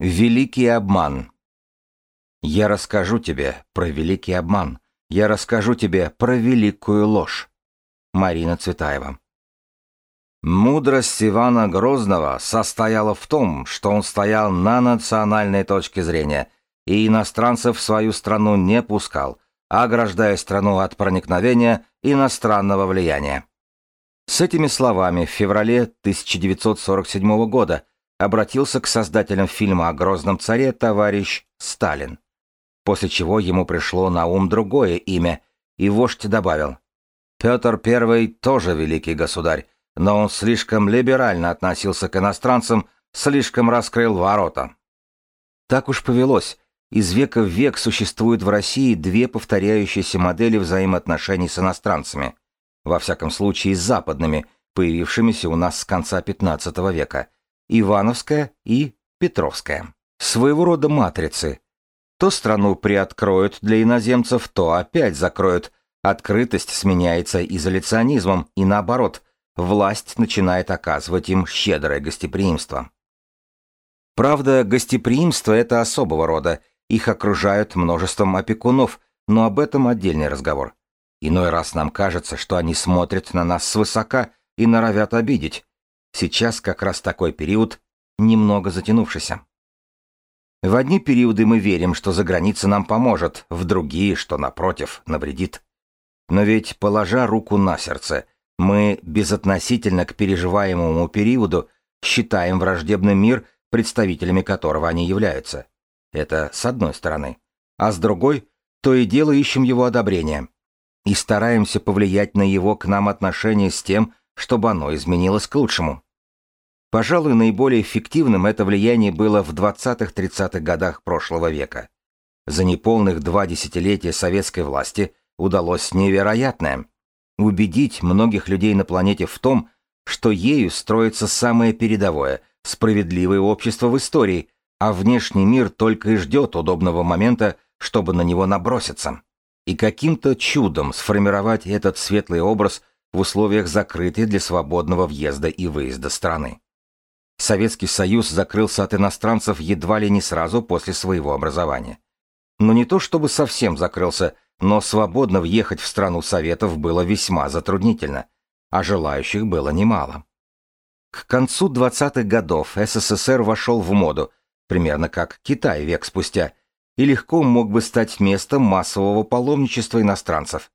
Великий обман. Я расскажу тебе про великий обман. Я расскажу тебе про великую ложь. Марина Цветаева. Мудрость Ивана Грозного состояла в том, что он стоял на национальной точке зрения и иностранцев в свою страну не пускал, ограждая страну от проникновения иностранного влияния. С этими словами в феврале 1947 года обратился к создателям фильма о Грозном царе товарищ Сталин, после чего ему пришло на ум другое имя, и вождь добавил «Петр I тоже великий государь, но он слишком либерально относился к иностранцам, слишком раскрыл ворота». Так уж повелось, из века в век существуют в России две повторяющиеся модели взаимоотношений с иностранцами, во всяком случае с западными, появившимися у нас с конца XV века – Ивановская и Петровская. Своего рода матрицы. То страну приоткроют для иноземцев, то опять закроют. Открытость сменяется изоляционизмом, и наоборот, власть начинает оказывать им щедрое гостеприимство. Правда, гостеприимство это особого рода, их окружают множеством опекунов, но об этом отдельный разговор. Иной раз нам кажется, что они смотрят на нас свысока и норовят обидеть, Сейчас как раз такой период, немного затянувшийся. В одни периоды мы верим, что за граница нам поможет, в другие, что, напротив, навредит. Но ведь, положа руку на сердце, мы, безотносительно к переживаемому периоду, считаем враждебный мир, представителями которого они являются. Это с одной стороны. А с другой, то и дело ищем его одобрения. И стараемся повлиять на его к нам отношение с тем, чтобы оно изменилось к лучшему. Пожалуй, наиболее эффективным это влияние было в 20-30-х годах прошлого века. За неполных два десятилетия советской власти удалось невероятное – убедить многих людей на планете в том, что ею строится самое передовое, справедливое общество в истории, а внешний мир только и ждет удобного момента, чтобы на него наброситься. И каким-то чудом сформировать этот светлый образ в условиях закрытой для свободного въезда и выезда страны. Советский Союз закрылся от иностранцев едва ли не сразу после своего образования. Но не то чтобы совсем закрылся, но свободно въехать в страну Советов было весьма затруднительно, а желающих было немало. К концу 20-х годов СССР вошел в моду, примерно как Китай век спустя, и легко мог бы стать местом массового паломничества иностранцев.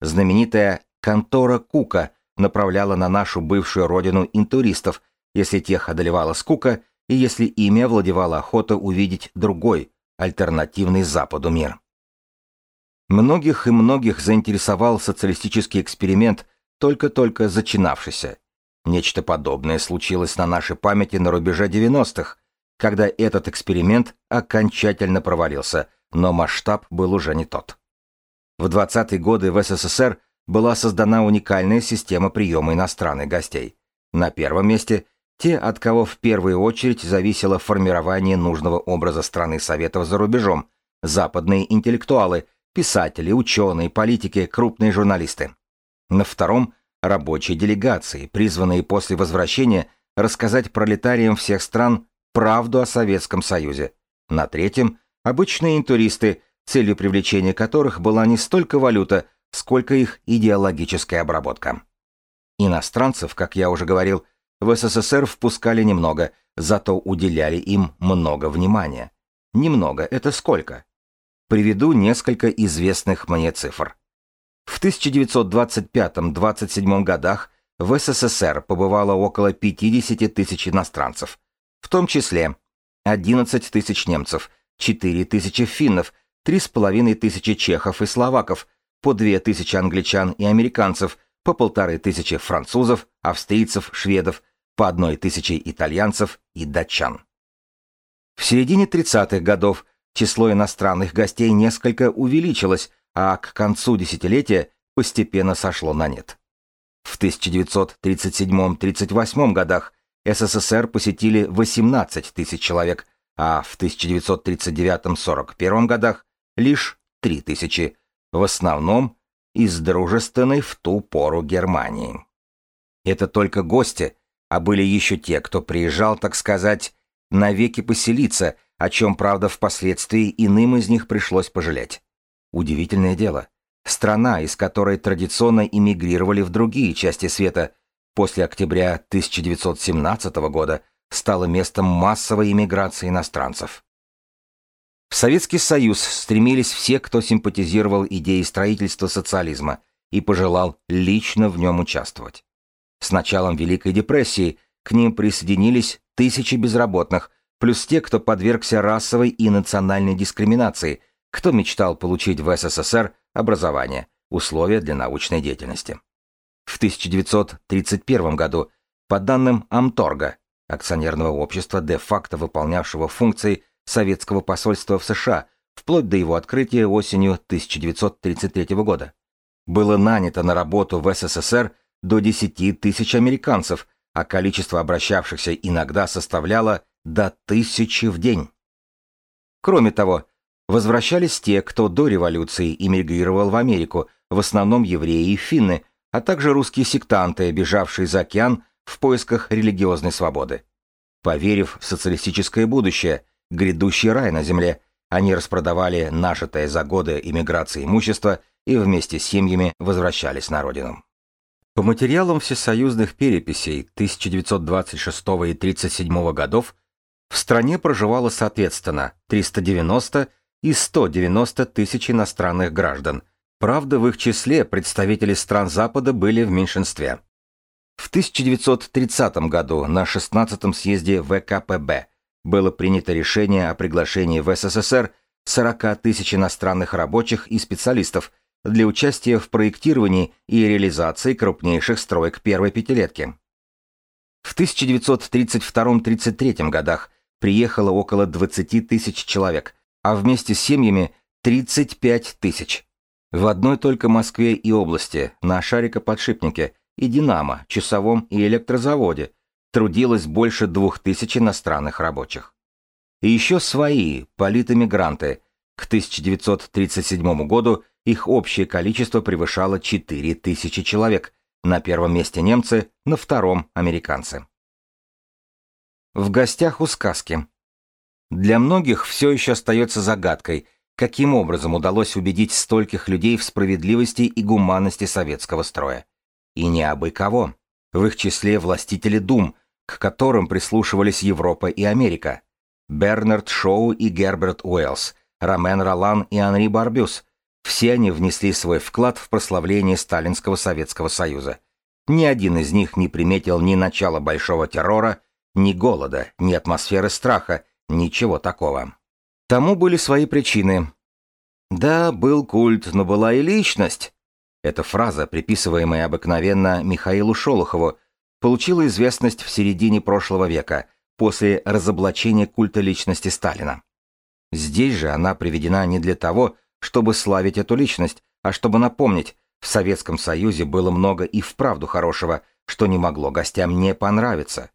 Знаменитая Контора Кука направляла на нашу бывшую родину интуристов, если тех одолевала скука и если ими овладевала охота увидеть другой, альтернативный Западу мир. Многих и многих заинтересовал социалистический эксперимент, только-только зачинавшийся. Нечто подобное случилось на нашей памяти на рубеже 90-х, когда этот эксперимент окончательно провалился, но масштаб был уже не тот. В 20-е годы в СССР была создана уникальная система приема иностранных гостей. На первом месте те, от кого в первую очередь зависело формирование нужного образа страны Советов за рубежом, западные интеллектуалы, писатели, ученые, политики, крупные журналисты. На втором – рабочие делегации, призванные после возвращения рассказать пролетариям всех стран правду о Советском Союзе. На третьем – обычные туристы, целью привлечения которых была не столько валюта, сколько их идеологическая обработка. Иностранцев, как я уже говорил, в СССР впускали немного, зато уделяли им много внимания. Немного — это сколько? Приведу несколько известных мне цифр. В 1925-27 годах в СССР побывало около 50 тысяч иностранцев, в том числе 11 тысяч немцев, 4 тысячи финнов, 3,5 тысячи чехов и словаков, по две тысячи англичан и американцев, по полторы тысячи французов, австрийцев, шведов, по одной тысяче итальянцев и датчан. В середине 30-х годов число иностранных гостей несколько увеличилось, а к концу десятилетия постепенно сошло на нет. В 1937-38 годах СССР посетили 18 тысяч человек, а в 1939-41 годах лишь 3 тысячи, в основном из дружественной в ту пору Германии. Это только гости, а были еще те, кто приезжал, так сказать, навеки поселиться, о чем, правда, впоследствии иным из них пришлось пожалеть. Удивительное дело. Страна, из которой традиционно эмигрировали в другие части света, после октября 1917 года стала местом массовой иммиграции иностранцев. В Советский Союз стремились все, кто симпатизировал идее строительства социализма и пожелал лично в нем участвовать. С началом Великой депрессии к ним присоединились тысячи безработных, плюс те, кто подвергся расовой и национальной дискриминации, кто мечтал получить в СССР образование, условия для научной деятельности. В 1931 году, по данным Амторга, акционерного общества, де-факто выполнявшего функции советского посольства в США, вплоть до его открытия осенью 1933 года, было нанято на работу в СССР до 10 тысяч американцев, а количество обращавшихся иногда составляло до тысячи в день. Кроме того, возвращались те, кто до революции эмигрировал в Америку, в основном евреи и финны, а также русские сектанты, бежавшие за океан в поисках религиозной свободы. Поверив в социалистическое будущее, грядущий рай на земле, они распродавали нажитое за годы иммиграции имущество и вместе с семьями возвращались на родину. По материалам всесоюзных переписей 1926 и 1937 годов в стране проживало соответственно 390 и 190 тысяч иностранных граждан. Правда, в их числе представители стран Запада были в меньшинстве. В 1930 году на 16-м съезде ВКПБ было принято решение о приглашении в СССР 40 тысяч иностранных рабочих и специалистов – для участия в проектировании и реализации крупнейших строек первой пятилетки. В 1932-33 годах приехало около 20 тысяч человек, а вместе с семьями 35 тысяч. В одной только Москве и области, на шарикоподшипнике и «Динамо», часовом и электрозаводе трудилось больше двух тысяч иностранных рабочих. И еще свои политэмигранты. К 1937 году их общее количество превышало 4000 человек, на первом месте немцы, на втором американцы. В гостях у сказки. Для многих все еще остается загадкой, каким образом удалось убедить стольких людей в справедливости и гуманности советского строя. И не абы кого. В их числе властители дум, к которым прислушивались Европа и Америка. Бернард Шоу и Герберт Уэллс, Ромен Ролан и Анри Барбюс – все они внесли свой вклад в прославление Сталинского Советского Союза. Ни один из них не приметил ни начала большого террора, ни голода, ни атмосферы страха, ничего такого. Тому были свои причины. Да, был культ, но была и личность. Эта фраза, приписываемая обыкновенно Михаилу Шолохову, получила известность в середине прошлого века, после разоблачения культа личности Сталина. Здесь же она приведена не для того, чтобы славить эту личность, а чтобы напомнить, в Советском Союзе было много и вправду хорошего, что не могло гостям не понравиться.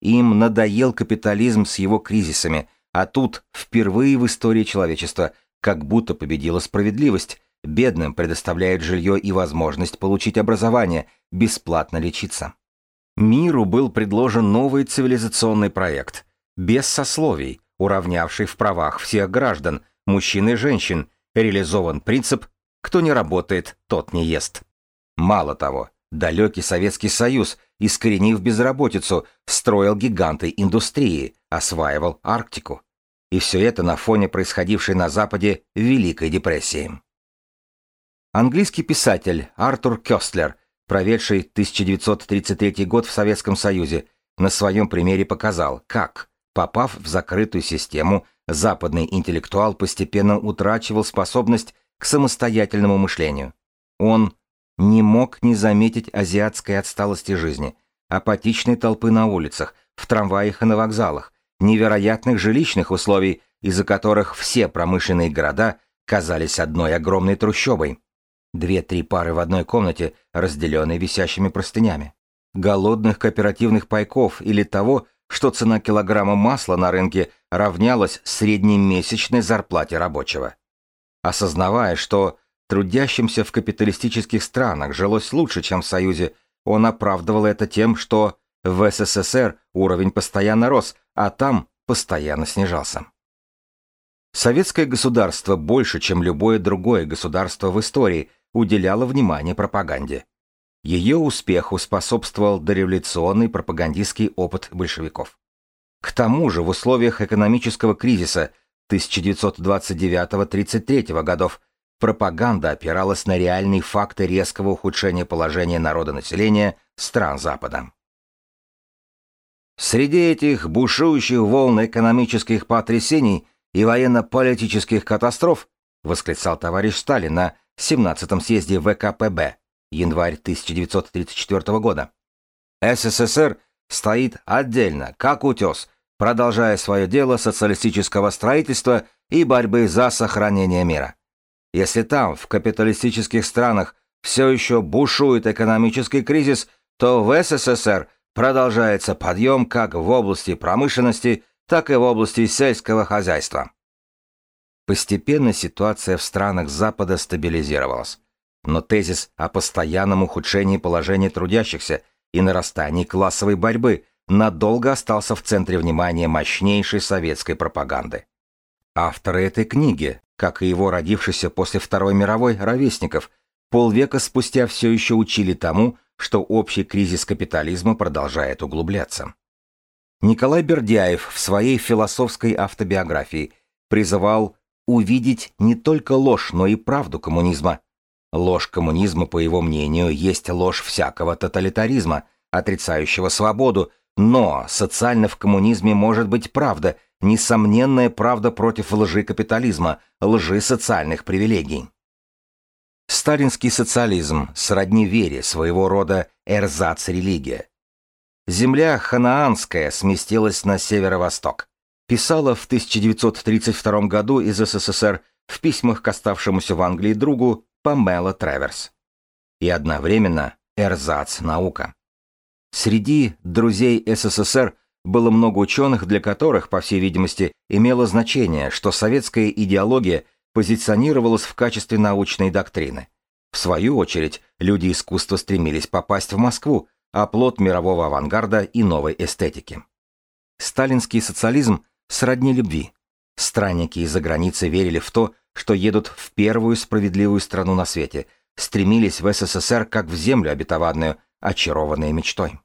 Им надоел капитализм с его кризисами, а тут, впервые в истории человечества, как будто победила справедливость, бедным предоставляет жилье и возможность получить образование, бесплатно лечиться. Миру был предложен новый цивилизационный проект, без сословий, уравнявший в правах всех граждан, мужчин и женщин, реализован принцип «кто не работает, тот не ест». Мало того, далекий Советский Союз, искоренив безработицу, строил гиганты индустрии, осваивал Арктику. И все это на фоне происходившей на Западе Великой депрессии. Английский писатель Артур Кёстлер, проведший 1933 год в Советском Союзе, на своем примере показал, как, попав в закрытую систему, западный интеллектуал постепенно утрачивал способность к самостоятельному мышлению. Он не мог не заметить азиатской отсталости жизни, апатичной толпы на улицах, в трамваях и на вокзалах, невероятных жилищных условий, из-за которых все промышленные города казались одной огромной трущобой. Две-три пары в одной комнате, разделенные висящими простынями. Голодных кооперативных пайков или того, что цена килограмма масла на рынке равнялась среднемесячной зарплате рабочего. Осознавая, что трудящимся в капиталистических странах жилось лучше, чем в Союзе, он оправдывал это тем, что в СССР уровень постоянно рос, а там постоянно снижался. Советское государство больше, чем любое другое государство в истории, уделяло внимание пропаганде. Ее успеху способствовал дореволюционный пропагандистский опыт большевиков. К тому же в условиях экономического кризиса 1929-33 годов пропаганда опиралась на реальные факты резкого ухудшения положения народонаселения стран Запада. Среди этих бушующих волн экономических потрясений и военно-политических катастроф, восклицал товарищ Сталин на 17-м съезде ВКПБ, январь 1934 года. СССР стоит отдельно, как утес, продолжая свое дело социалистического строительства и борьбы за сохранение мира. Если там, в капиталистических странах, все еще бушует экономический кризис, то в СССР продолжается подъем как в области промышленности, так и в области сельского хозяйства. Постепенно ситуация в странах Запада стабилизировалась. Но тезис о постоянном ухудшении положения трудящихся и нарастании классовой борьбы надолго остался в центре внимания мощнейшей советской пропаганды. Авторы этой книги, как и его родившийся после Второй мировой ровесников, полвека спустя все еще учили тому, что общий кризис капитализма продолжает углубляться. Николай Бердяев в своей философской автобиографии призывал увидеть не только ложь, но и правду коммунизма. Ложь коммунизма, по его мнению, есть ложь всякого тоталитаризма, отрицающего свободу, но социально в коммунизме может быть правда, несомненная правда против лжи капитализма, лжи социальных привилегий. Сталинский социализм сродни вере, своего рода эрзац-религия. Земля ханаанская сместилась на северо-восток. Писала в 1932 году из СССР в письмах к оставшемуся в Англии другу Памела Треверс. И одновременно эрзац-наука. Среди друзей СССР было много ученых, для которых, по всей видимости, имело значение, что советская идеология позиционировалась в качестве научной доктрины. В свою очередь, люди искусства стремились попасть в Москву, а плод мирового авангарда и новой эстетики. Сталинский социализм сродни любви. Странники из-за границы верили в то, что едут в первую справедливую страну на свете, стремились в СССР как в землю обетованную, очарованные мечтой.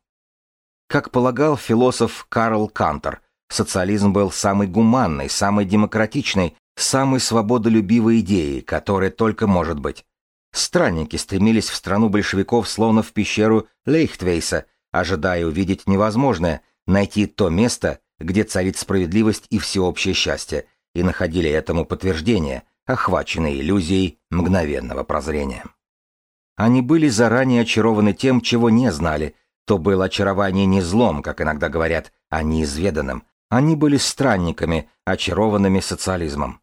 Как полагал философ Карл Кантер, социализм был самой гуманной, самой демократичной, самой свободолюбивой идеей, которая только может быть. Странники стремились в страну большевиков словно в пещеру Лейхтвейса, ожидая увидеть невозможное, найти то место, где царит справедливость и всеобщее счастье, и находили этому подтверждение, охваченные иллюзией мгновенного прозрения. Они были заранее очарованы тем, чего не знали, то было очарование не злом, как иногда говорят, а неизведанным. Они были странниками, очарованными социализмом.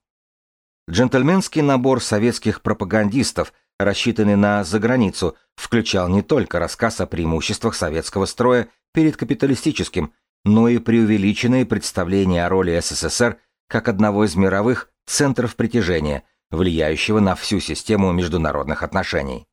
Джентльменский набор советских пропагандистов, рассчитанный на заграницу, включал не только рассказ о преимуществах советского строя перед капиталистическим, но и преувеличенные представления о роли СССР как одного из мировых центров притяжения, влияющего на всю систему международных отношений.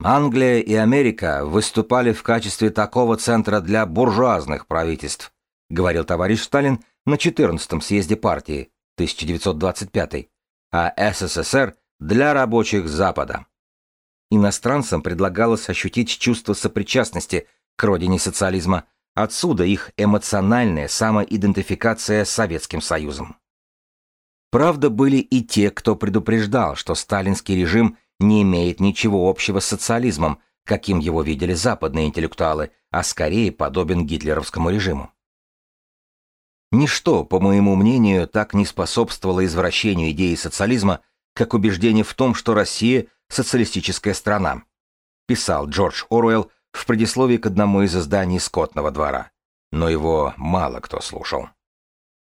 Англия и Америка выступали в качестве такого центра для буржуазных правительств, говорил товарищ Сталин на 14-м съезде партии 1925, а СССР для рабочих Запада. Иностранцам предлагалось ощутить чувство сопричастности к родине социализма, отсюда их эмоциональная самоидентификация с Советским Союзом. Правда, были и те, кто предупреждал, что сталинский режим – не имеет ничего общего с социализмом, каким его видели западные интеллектуалы, а скорее подобен гитлеровскому режиму. Ничто, по моему мнению, так не способствовало извращению идеи социализма, как убеждение в том, что Россия – социалистическая страна, писал Джордж Оруэлл в предисловии к одному из изданий «Скотного двора». Но его мало кто слушал.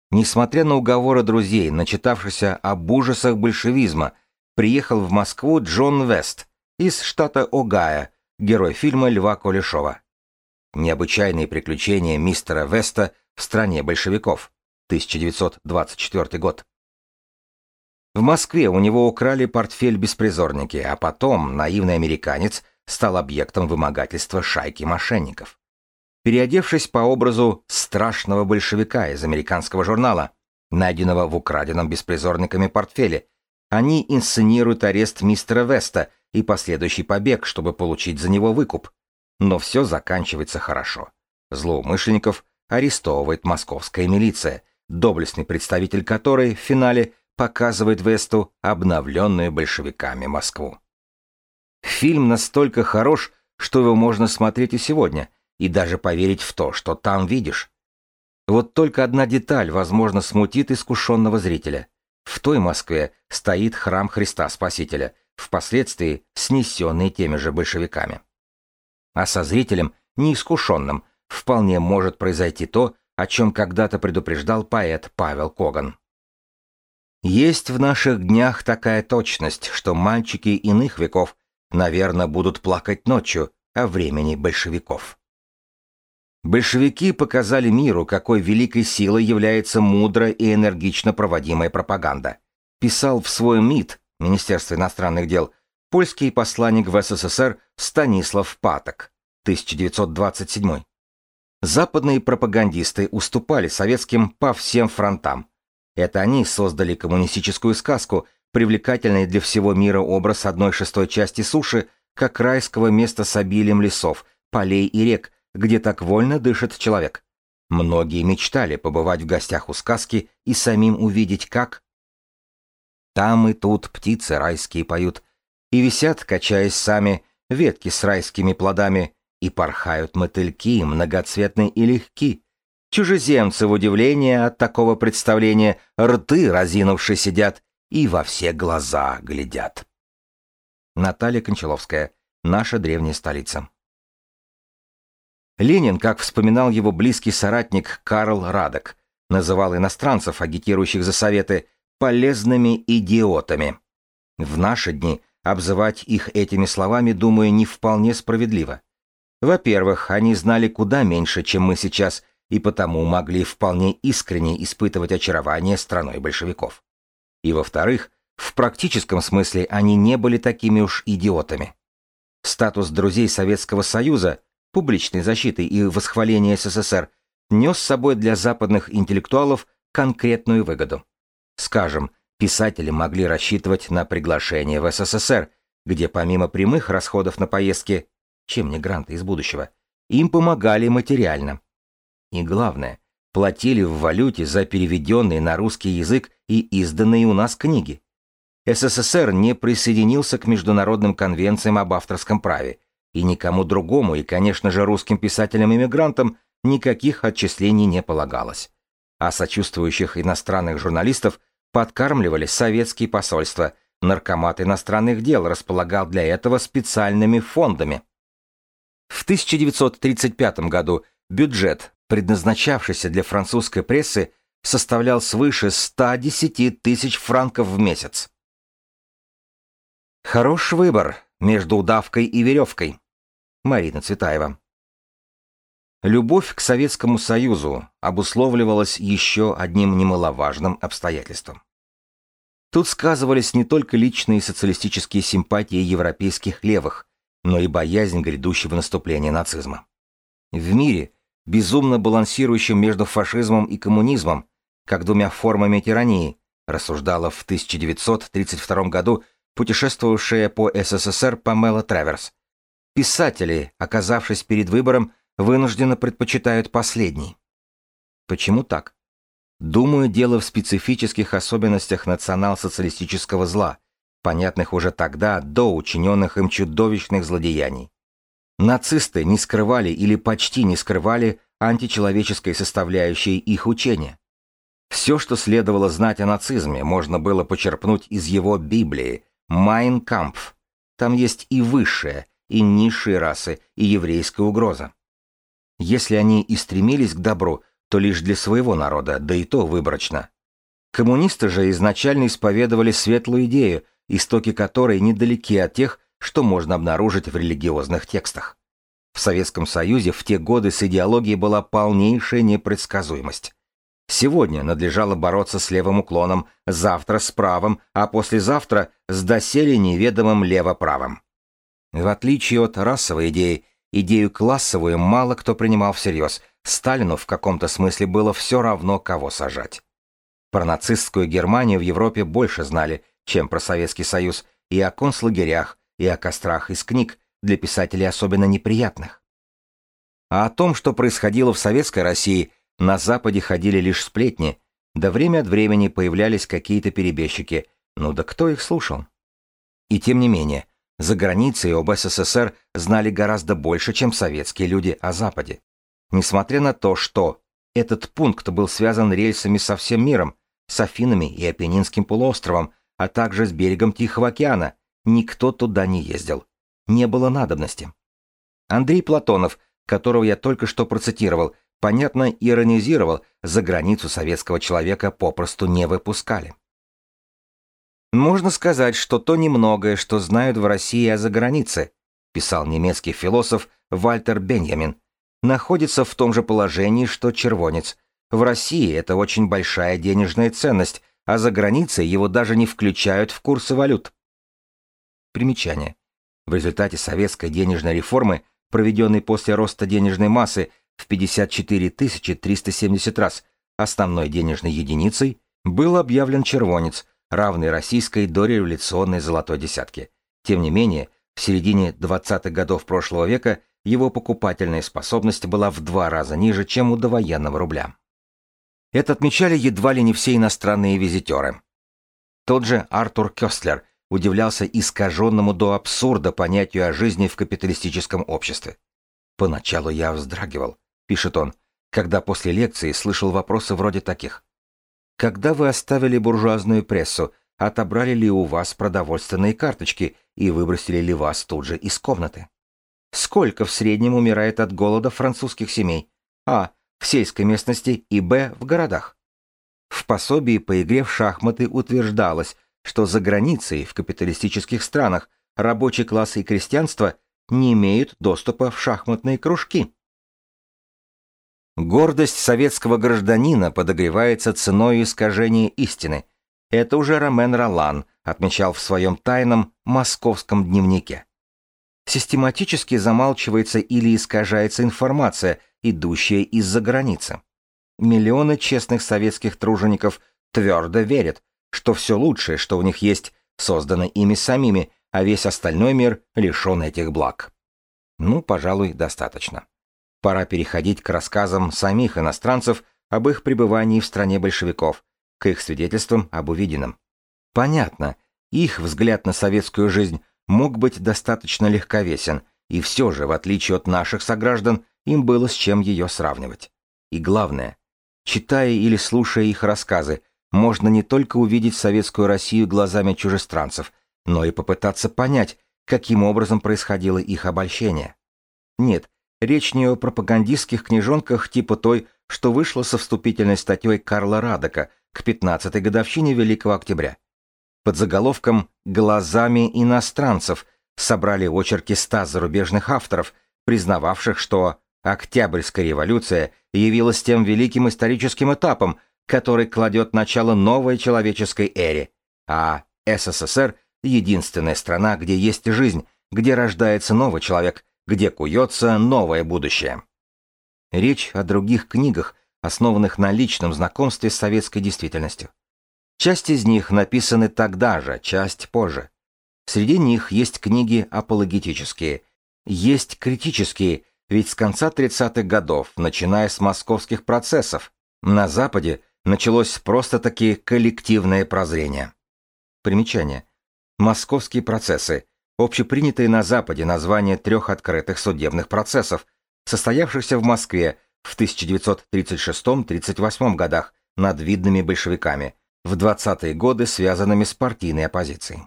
Несмотря на уговоры друзей, начитавшихся об ужасах большевизма – приехал в Москву Джон Вест из штата Огайо, герой фильма Льва Кулешова. Необычайные приключения мистера Веста в стране большевиков, 1924 год. В Москве у него украли портфель беспризорники, а потом наивный американец стал объектом вымогательства шайки мошенников. переодевшись по образу страшного большевика из американского журнала, найденного в украденном беспризорниками портфеле, они инсценируют арест мистера Веста и последующий побег, чтобы получить за него выкуп. Но все заканчивается хорошо. Злоумышленников арестовывает московская милиция, доблестный представитель которой в финале показывает Весту обновленную большевиками Москву. Фильм настолько хорош, что его можно смотреть и сегодня, и даже поверить в то, что там видишь. Вот только одна деталь, возможно, смутит искушенного зрителя. В той Москве стоит храм Христа Спасителя, впоследствии снесенный теми же большевиками. А со зрителем, неискушенным, вполне может произойти то, о чем когда-то предупреждал поэт Павел Коган. Есть в наших днях такая точность, что мальчики иных веков, наверное, будут плакать ночью о времени большевиков. Большевики показали миру, какой великой силой является мудро и энергично проводимая пропаганда. Писал в свой МИД, Министерство иностранных дел, польский посланник в СССР Станислав Паток, 1927. Западные пропагандисты уступали советским по всем фронтам. Это они создали коммунистическую сказку, привлекательный для всего мира образ одной шестой части суши, как райского места с обилием лесов, полей и рек, где так вольно дышит человек. Многие мечтали побывать в гостях у сказки и самим увидеть, как... Там и тут птицы райские поют, и висят, качаясь сами, ветки с райскими плодами, и порхают мотыльки, многоцветные и легки. Чужеземцы в удивлении от такого представления рты разинувши сидят и во все глаза глядят. Наталья Кончаловская. Наша древняя столица. Ленин, как вспоминал его близкий соратник Карл Радок, называл иностранцев, агитирующих за советы, полезными идиотами. В наши дни обзывать их этими словами, думаю, не вполне справедливо. Во-первых, они знали куда меньше, чем мы сейчас, и потому могли вполне искренне испытывать очарование страной большевиков. И во-вторых, в практическом смысле они не были такими уж идиотами. Статус друзей Советского Союза, публичной защиты и восхваления СССР нес с собой для западных интеллектуалов конкретную выгоду. Скажем, писатели могли рассчитывать на приглашение в СССР, где помимо прямых расходов на поездки чем не гранты из будущего, им помогали материально. И главное, платили в валюте за переведенные на русский язык и изданные у нас книги. СССР не присоединился к международным конвенциям об авторском праве, и никому другому, и, конечно же, русским писателям-иммигрантам никаких отчислений не полагалось. А сочувствующих иностранных журналистов подкармливали советские посольства, наркомат иностранных дел располагал для этого специальными фондами. В 1935 году бюджет, предназначавшийся для французской прессы, составлял свыше 110 тысяч франков в месяц. Хорош выбор между удавкой и веревкой. Марина Цветаева. Любовь к Советскому Союзу обусловливалась еще одним немаловажным обстоятельством. Тут сказывались не только личные социалистические симпатии европейских левых, но и боязнь грядущего наступления нацизма. В мире, безумно балансирующем между фашизмом и коммунизмом, как двумя формами тирании, рассуждала в 1932 году путешествовавшая по СССР Памела Траверс. Писатели, оказавшись перед выбором, вынужденно предпочитают последний. Почему так? Думаю, дело в специфических особенностях национал-социалистического зла, понятных уже тогда, до учиненных им чудовищных злодеяний. Нацисты не скрывали или почти не скрывали античеловеческой составляющей их учения. Все, что следовало знать о нацизме, можно было почерпнуть из его Библии «Майн Кампф». Там есть и высшая, и низшие расы, и еврейская угроза. Если они и стремились к добру, то лишь для своего народа, да и то выборочно. Коммунисты же изначально исповедовали светлую идею, истоки которой недалеки от тех, что можно обнаружить в религиозных текстах. В Советском Союзе в те годы с идеологией была полнейшая непредсказуемость. Сегодня надлежало бороться с левым уклоном, завтра с правым, а послезавтра с доселе неведомым лево-правым. В отличие от расовой идеи, Идею классовую мало кто принимал всерьез. Сталину в каком-то смысле было все равно, кого сажать. Про нацистскую Германию в Европе больше знали, чем про Советский Союз, и о концлагерях, и о кострах из книг, для писателей особенно неприятных. А о том, что происходило в Советской России, на Западе ходили лишь сплетни, да время от времени появлялись какие-то перебежчики, ну да кто их слушал? И тем не менее, за границей об СССР знали гораздо больше, чем советские люди о Западе. Несмотря на то, что этот пункт был связан рельсами со всем миром, с Афинами и Апеннинским полуостровом, а также с берегом Тихого океана, никто туда не ездил. Не было надобности. Андрей Платонов, которого я только что процитировал, понятно иронизировал, за границу советского человека попросту не выпускали. Можно сказать, что то немногое, что знают в России о загранице, писал немецкий философ Вальтер Беньямин, находится в том же положении, что червонец. В России это очень большая денежная ценность, а за границей его даже не включают в курсы валют. Примечание. В результате советской денежной реформы, проведенной после роста денежной массы в 54 370 раз, основной денежной единицей был объявлен червонец, равный российской дореволюционной золотой десятке. Тем не менее, в середине 20-х годов прошлого века его покупательная способность была в два раза ниже, чем у довоенного рубля. Это отмечали едва ли не все иностранные визитеры. Тот же Артур Кёстлер удивлялся искаженному до абсурда понятию о жизни в капиталистическом обществе. «Поначалу я вздрагивал», — пишет он, когда после лекции слышал вопросы вроде таких. «Когда вы оставили буржуазную прессу, отобрали ли у вас продовольственные карточки и выбросили ли вас тут же из комнаты?» Сколько в среднем умирает от голода французских семей? А. В сельской местности и Б. В городах. В пособии по игре в шахматы утверждалось, что за границей в капиталистических странах рабочий класс и крестьянство не имеют доступа в шахматные кружки. Гордость советского гражданина подогревается ценой искажения истины. Это уже Ромен Ролан отмечал в своем тайном московском дневнике систематически замалчивается или искажается информация, идущая из-за границы. Миллионы честных советских тружеников твердо верят, что все лучшее, что у них есть, создано ими самими, а весь остальной мир лишен этих благ. Ну, пожалуй, достаточно. Пора переходить к рассказам самих иностранцев об их пребывании в стране большевиков, к их свидетельствам об увиденном. Понятно, их взгляд на советскую жизнь мог быть достаточно легковесен, и все же, в отличие от наших сограждан, им было с чем ее сравнивать. И главное, читая или слушая их рассказы, можно не только увидеть советскую Россию глазами чужестранцев, но и попытаться понять, каким образом происходило их обольщение. Нет, речь не о пропагандистских книжонках типа той, что вышла со вступительной статьей Карла Радека к 15-й годовщине Великого Октября. Под заголовком «Глазами иностранцев» собрали очерки ста зарубежных авторов, признававших, что Октябрьская революция явилась тем великим историческим этапом, который кладет начало новой человеческой эре, а СССР — единственная страна, где есть жизнь, где рождается новый человек, где куется новое будущее. Речь о других книгах, основанных на личном знакомстве с советской действительностью. Часть из них написаны тогда же, часть позже. Среди них есть книги апологетические, есть критические, ведь с конца 30-х годов, начиная с московских процессов, на Западе началось просто-таки коллективное прозрение. Примечание. Московские процессы – общепринятые на Западе название трех открытых судебных процессов, состоявшихся в Москве в 1936-38 годах над видными большевиками – в 20-е годы связанными с партийной оппозицией.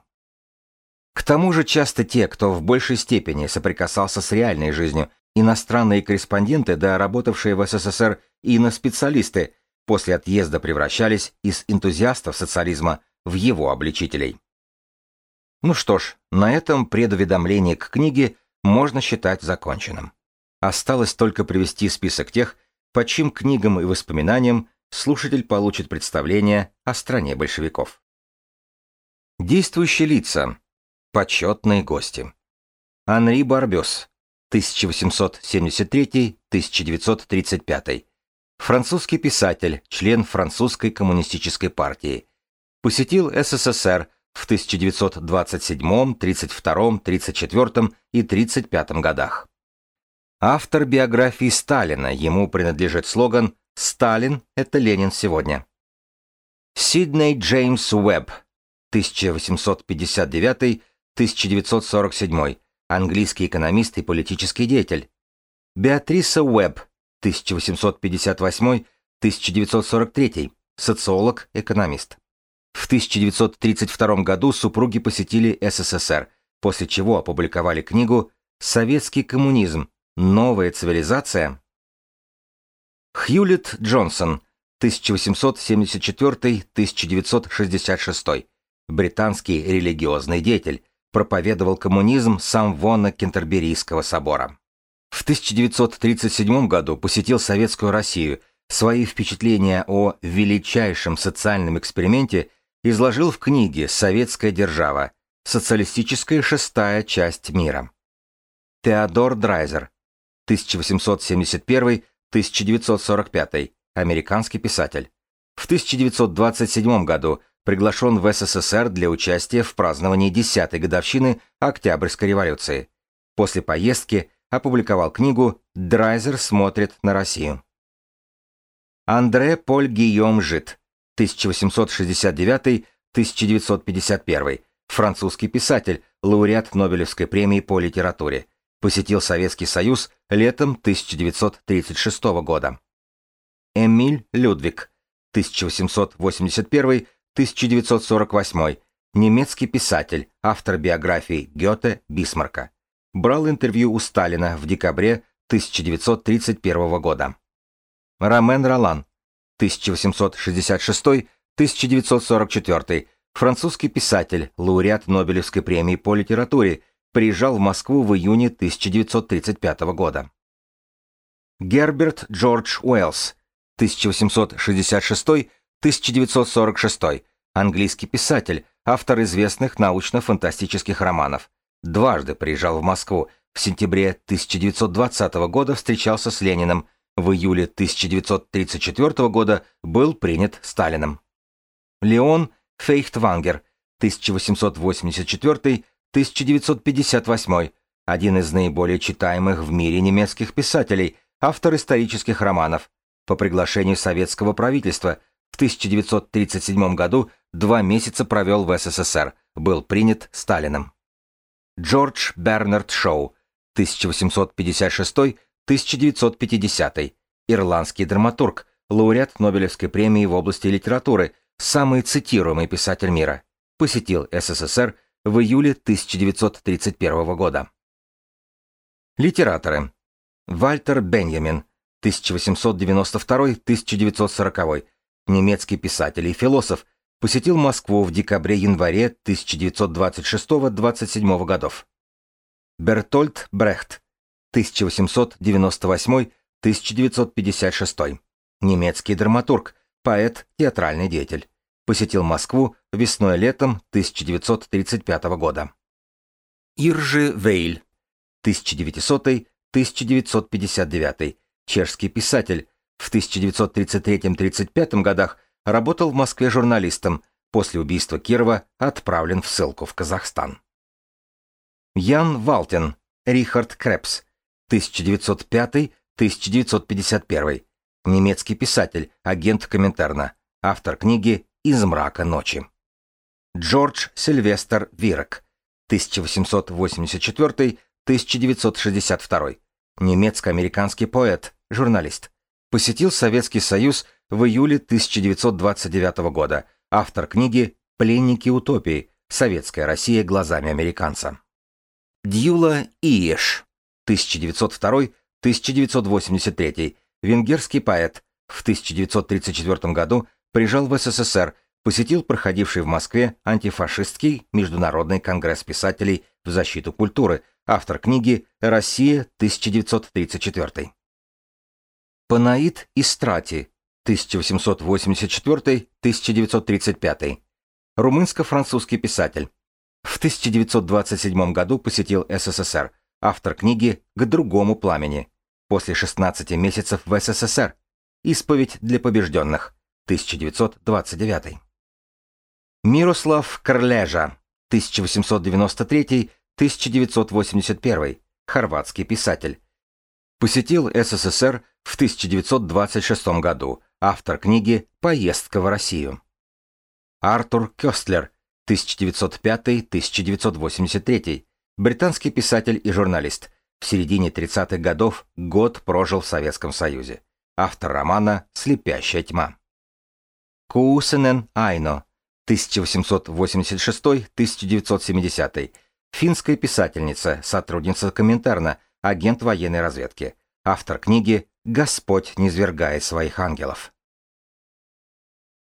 К тому же часто те, кто в большей степени соприкасался с реальной жизнью, иностранные корреспонденты, да работавшие в СССР ино-специалисты, после отъезда превращались из энтузиастов социализма в его обличителей. Ну что ж, на этом предуведомление к книге можно считать законченным. Осталось только привести список тех, по чьим книгам и воспоминаниям слушатель получит представление о стране большевиков. Действующие лица. Почетные гости. Анри Барбес, 1873-1935. Французский писатель, член французской коммунистической партии. Посетил СССР в 1927, 32, 34 и 35 годах. Автор биографии Сталина, ему принадлежит слоган «Сталин – это Ленин сегодня». Сидней Джеймс Уэбб, 1859-1947, английский экономист и политический деятель. Беатриса Уэбб, 1858-1943, социолог, экономист. В 1932 году супруги посетили СССР, после чего опубликовали книгу «Советский коммунизм. Новая цивилизация». Хьюлит Джонсон, 1874-1966, британский религиозный деятель, проповедовал коммунизм сам Вонна Кентерберийского собора. В 1937 году посетил Советскую Россию, свои впечатления о величайшем социальном эксперименте изложил в книге «Советская держава. Социалистическая шестая часть мира». Теодор Драйзер, 1871-1945, американский писатель. В 1927 году приглашен в СССР для участия в праздновании 10-й годовщины Октябрьской революции. После поездки опубликовал книгу «Драйзер смотрит на Россию». Андре Поль Гийом Жит, 1869-1951, французский писатель, лауреат Нобелевской премии по литературе, посетил Советский Союз летом 1936 года. Эмиль Людвиг, 1881-1948, немецкий писатель, автор биографий Гёте, Бисмарка. Брал интервью у Сталина в декабре 1931 года. Ромен Ролан, 1866-1944, французский писатель, лауреат Нобелевской премии по литературе, приезжал в Москву в июне 1935 года. Герберт Джордж Уэллс, 1866-1946, английский писатель, автор известных научно-фантастических романов. Дважды приезжал в Москву. В сентябре 1920 года встречался с Лениным. В июле 1934 года был принят Сталиным. Леон Фейхтвангер, 1884-1958, один из наиболее читаемых в мире немецких писателей, автор исторических романов, по приглашению советского правительства в 1937 году два месяца провел в СССР, был принят Сталиным. Джордж Бернард Шоу, 1856-1950, ирландский драматург, лауреат Нобелевской премии в области литературы, самый цитируемый писатель мира, посетил СССР в июле 1931 года. Литераторы. Вальтер Беньямин, 1892-1940, немецкий писатель и философ, посетил Москву в декабре-январе 1926-27 годов. Бертольд Брехт, 1898-1956, немецкий драматург, поэт, театральный деятель, посетил Москву весной-летом 1935 года. Иржи Вейль, 1900-1959, чешский писатель, в 1933-35 годах работал в Москве журналистом, после убийства Кирова отправлен в ссылку в Казахстан. Ян Валтен, Рихард Крепс, 1905-1951, немецкий писатель, агент Коминтерна, автор книги «Из мрака ночи». Джордж Сильвестр Вирок, 1884-1962, немецко-американский поэт, журналист. Посетил Советский Союз в июле 1929 года, автор книги «Пленники утопии. Советская Россия глазами американца». Дьюла Иеш, 1902-1983, венгерский поэт, в 1934 году приезжал в СССР, посетил проходивший в Москве антифашистский Международный конгресс писателей в защиту культуры, автор книги «Россия, 1934». Панаид Истрати, 1884-1935, румынско-французский писатель. В 1927 году посетил СССР, автор книги «К другому пламени». После 16 месяцев в СССР. Исповедь для побежденных. 1929. Мирослав Карлежа. 1893-1981. Хорватский писатель. Посетил СССР в 1926 году. Автор книги «Поездка в Россию». Артур Кёстлер. 1905-1983. Британский писатель и журналист. В середине 30-х годов год прожил в Советском Союзе. Автор романа «Слепящая тьма». Куусенен Айно. 1886-1970. Финская писательница, сотрудница Коминтерна, агент военной разведки. Автор книги «Господь не свергает своих ангелов».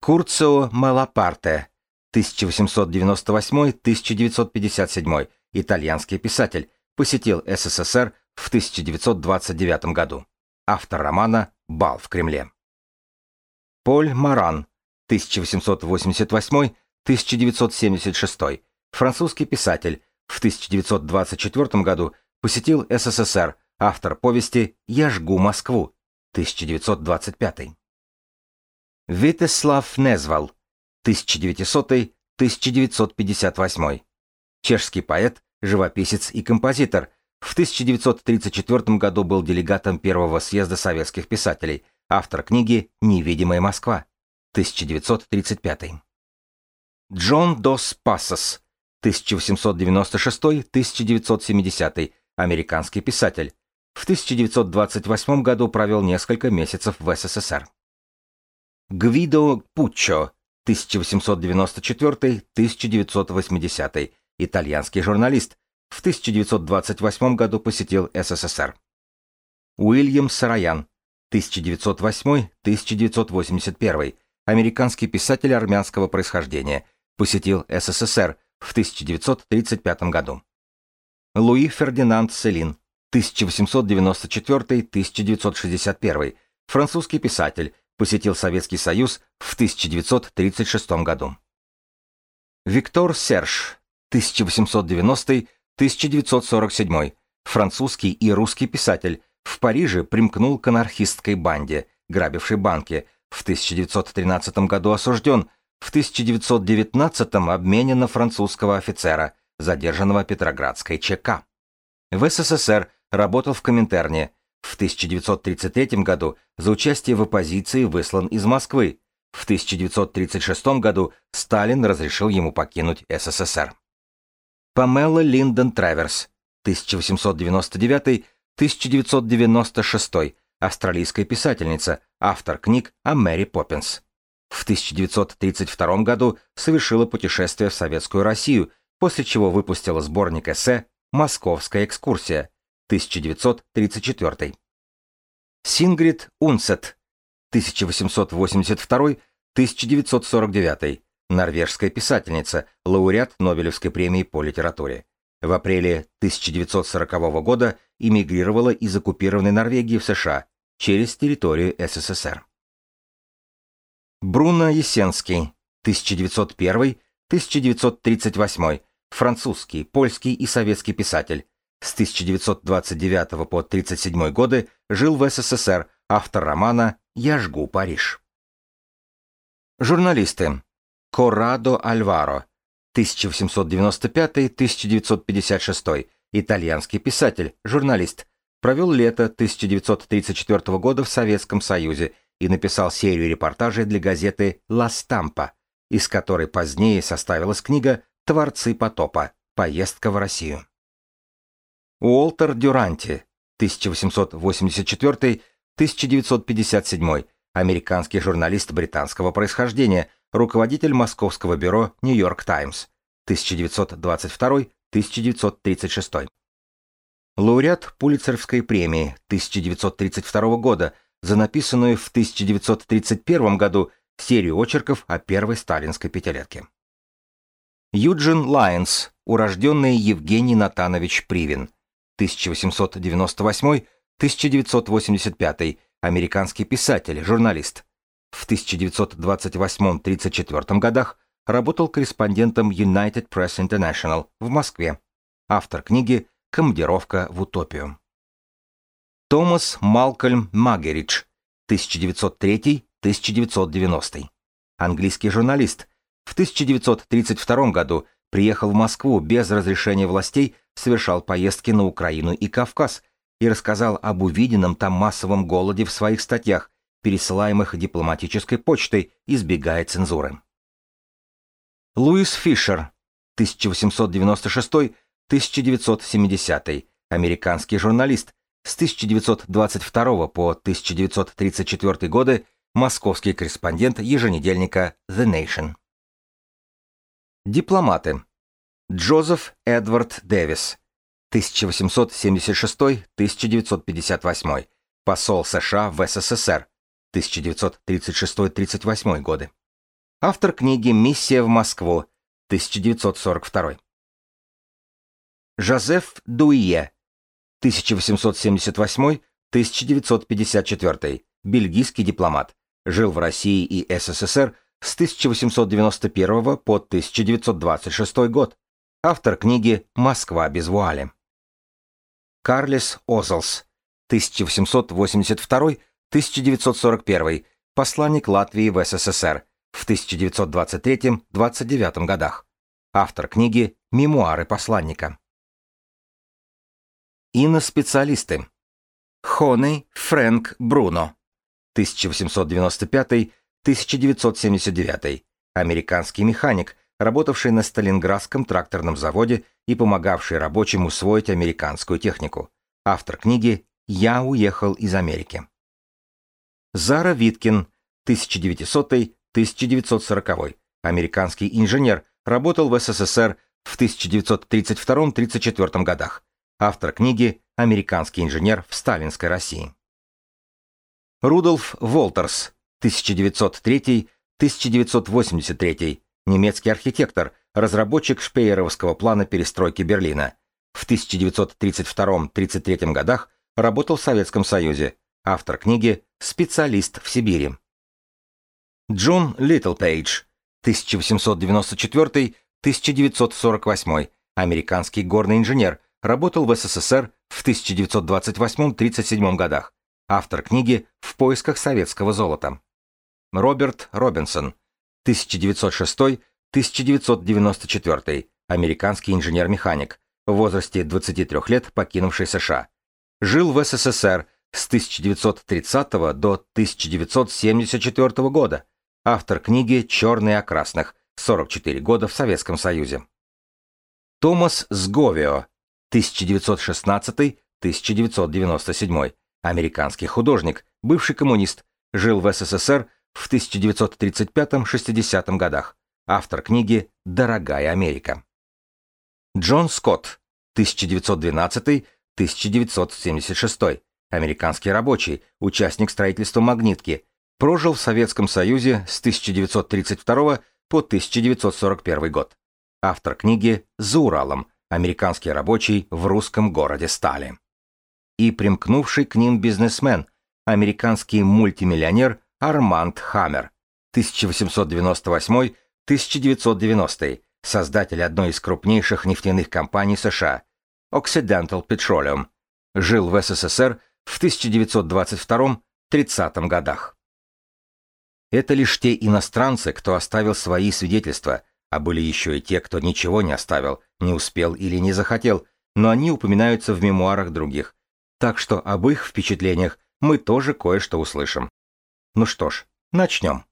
Курцио Малапарте. 1898-1957, итальянский писатель, посетил СССР в 1929 году. Автор романа «Бал в Кремле». Поль Маран, 1888-1976, французский писатель, в 1924 году посетил СССР, автор повести «Я жгу Москву», 1925. Витеслав Незвал, 1900-1958. Чешский поэт, живописец и композитор. В 1934 году был делегатом первого съезда советских писателей, автор книги «Невидимая Москва», 1935. Джон Дос Пассос, 1896-1970, американский писатель. В 1928 году провел несколько месяцев в СССР. Гвидо Пуччо, 1894-1980, итальянский журналист, в 1928 году посетил СССР. Уильям Сараян, 1908-1981, американский писатель армянского происхождения, посетил СССР в 1935 году. Луи Фердинанд Селин, 1894-1961, французский писатель, посетил Советский Союз в 1936 году. Виктор Серж, 1890-1947, французский и русский писатель, в Париже примкнул к анархистской банде, грабившей банки, в 1913 году осужден, в 1919 обменен на французского офицера, задержанного Петроградской ЧК. В СССР работал в Коминтерне, в 1933 году за участие в оппозиции выслан из Москвы. В 1936 году Сталин разрешил ему покинуть СССР. Памела Линдон Траверс, 1899-1996, австралийская писательница, автор книг о Мэри Поппинс. В 1932 году совершила путешествие в Советскую Россию, после чего выпустила сборник эссе «Московская экскурсия», 1934. Сингрид Унсет, 1882-1949, норвежская писательница, лауреат Нобелевской премии по литературе. В апреле 1940 года эмигрировала из оккупированной Норвегии в США через территорию СССР. Бруно Есенский, 1901-1938, французский, польский и советский писатель, с 1929 по 1937 годы жил в СССР, автор романа «Я жгу Париж». Журналисты. Коррадо Альваро, 1895-1956, итальянский писатель, журналист, провел лето 1934 года в Советском Союзе и написал серию репортажей для газеты «Ла Стампа», из которой позднее составилась книга «Творцы потопа. Поездка в Россию». Уолтер Дюранти, 1884-1957, американский журналист британского происхождения, руководитель московского бюро «Нью-Йорк Таймс», 1922-1936. Лауреат Пулитцеровской премии 1932 года за написанную в 1931 году серию очерков о первой сталинской пятилетке. Юджин Лайнс, урожденный Евгений Натанович Привин, 1898-1985, американский писатель, журналист. В 1928-34 годах работал корреспондентом United Press International в Москве. Автор книги Командировка в утопию. Томас Малкольм Магеридж, 1903-1990. Английский журналист. В 1932 году приехал в Москву без разрешения властей, совершал поездки на Украину и Кавказ и рассказал об увиденном там массовом голоде в своих статьях, пересылаемых дипломатической почтой, избегая цензуры. Луис Фишер, 1896-1970, американский журналист, с 1922 по 1934 годы московский корреспондент еженедельника The Nation. Дипломаты. Джозеф Эдвард Дэвис, 1876-1958, посол США в СССР, 1936-38 годы. Автор книги «Миссия в Москву», 1942. Жозеф Дуие, 1878-1954, бельгийский дипломат, жил в России и СССР с 1891 по 1926 год, автор книги «Москва без вуали». Карлес Озелс, 1882-1941, посланник Латвии в СССР в 1923-29 годах, автор книги «Мемуары посланника». Иноспециалисты. Хоней Фрэнк Бруно, 1895-1979, американский механик, работавший на Сталинградском тракторном заводе и помогавший рабочим усвоить американскую технику. Автор книги «Я уехал из Америки». Зара Виткин, 1900-1940, американский инженер, работал в СССР в 1932-34 годах автор книги «Американский инженер в сталинской России». Рудольф Волтерс, 1903-1983, немецкий архитектор, разработчик шпееровского плана перестройки Берлина. В 1932-33 годах работал в Советском Союзе, автор книги «Специалист в Сибири». Джон Литтлпейдж, 1894-1948, американский горный инженер, работал в СССР в 1928-37 годах, автор книги «В поисках советского золота». Роберт Робинсон, 1906-1994, американский инженер-механик, в возрасте 23 лет покинувший США. Жил в СССР с 1930 до 1974 года, автор книги «Черные о красных», 44 года в Советском Союзе. Томас Сговио, 1916-1997, американский художник, бывший коммунист, жил в СССР в 1935-60 годах, автор книги «Дорогая Америка». Джон Скотт, 1912-1976, американский рабочий, участник строительства магнитки, прожил в Советском Союзе с 1932 по 1941 год. Автор книги «За Уралом», американский рабочий в русском городе Стали. И примкнувший к ним бизнесмен, американский мультимиллионер Арманд Хаммер, 1898-1990, создатель одной из крупнейших нефтяных компаний США, Occidental Petroleum, жил в СССР в 1922-30 годах. Это лишь те иностранцы, кто оставил свои свидетельства, а были еще и те, кто ничего не оставил, не успел или не захотел, но они упоминаются в мемуарах других. Так что об их впечатлениях мы тоже кое-что услышим. Ну что ж, начнем.